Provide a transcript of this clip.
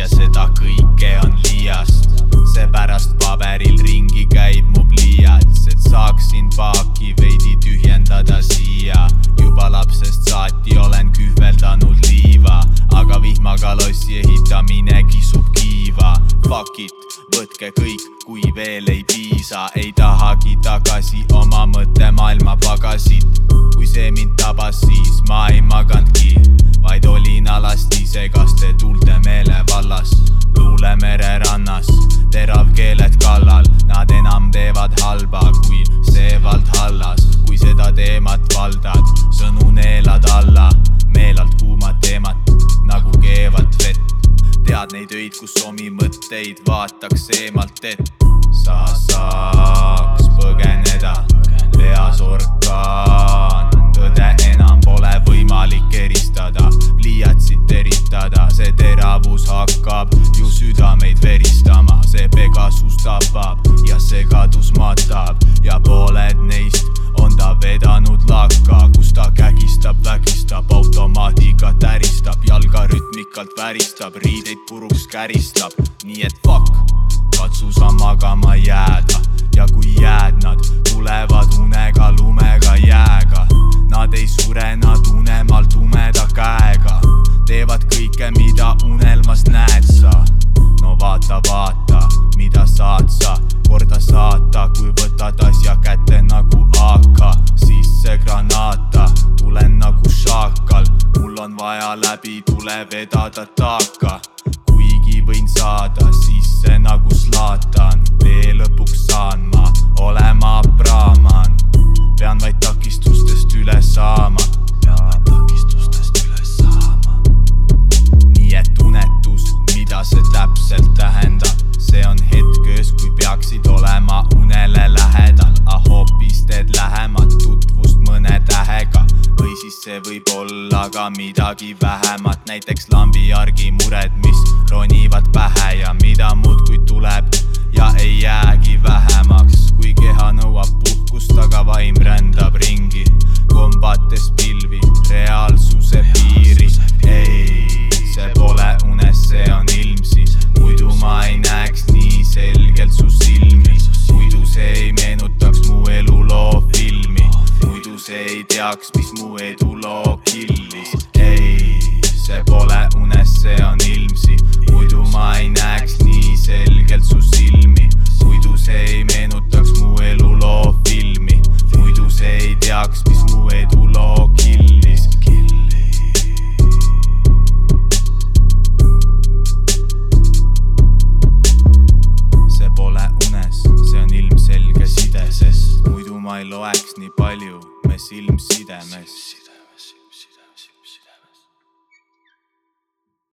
ja seda kõike on liiast seepärast paberil ringi käib mu pliiats, et saaksin paaki veidi tühjendada siia. juba lapsest saati olen kühveldanud liiva, aga vihmaga lossi ehitamine kisub kiiva. Fuck it, võtke kõik, kui veel ei piisa, ei tahagi tagasi oma mõttemaailma pagasit. kui see mind tabas, siis ma ei maganudki, vaid olin alasti segaste tuulte meelevallas Luule mere rannas, teravkeeled kallal, nad enam teevad halba, kui see vald hallas. kui seda teemat valdad, sõnu neelad alla, meelalt kuumad teemad nagu keevat vett. tead neid öid, kus omi mõtteid vaataks eemalt, et sa saaks põgeneda, see teravus hakkab ju südameid veristama, see Pegasus tapab ja segadus matab ja pooled neist on ta vedanud lakka, kus ta kägistab, vägistab, automaadiga täristab, jalga rütmikalt väristab, riideid puruks käristab, nii et fuck, katsu sa magama jääda vedada taaka. kuigi võin saada sisse nagu Zlatan, tee lõpuks saan ma. Olema Brahman, pean vaid takistustest üle saama ka midagi vähemat, näiteks lambiargi mured, mis ronivad pähe ja mida muudkui tuleb ja ei jäägi vähemaks, kui keha nõuab puhkust, aga vaim rändab ringi, kombates pilvi reaalsuse piiri. ei, see pole unes, see on ilmsi, muidu ma ei näeks nii selgelt su silmi, muidu see ei meenutaks mu eluloo filmi, muidu see ei teaks, mis mu eduloo eduloo killis, killis. see pole unes, see on ilmselge side, sest muidu ma ei loeks nii palju me silmsidemes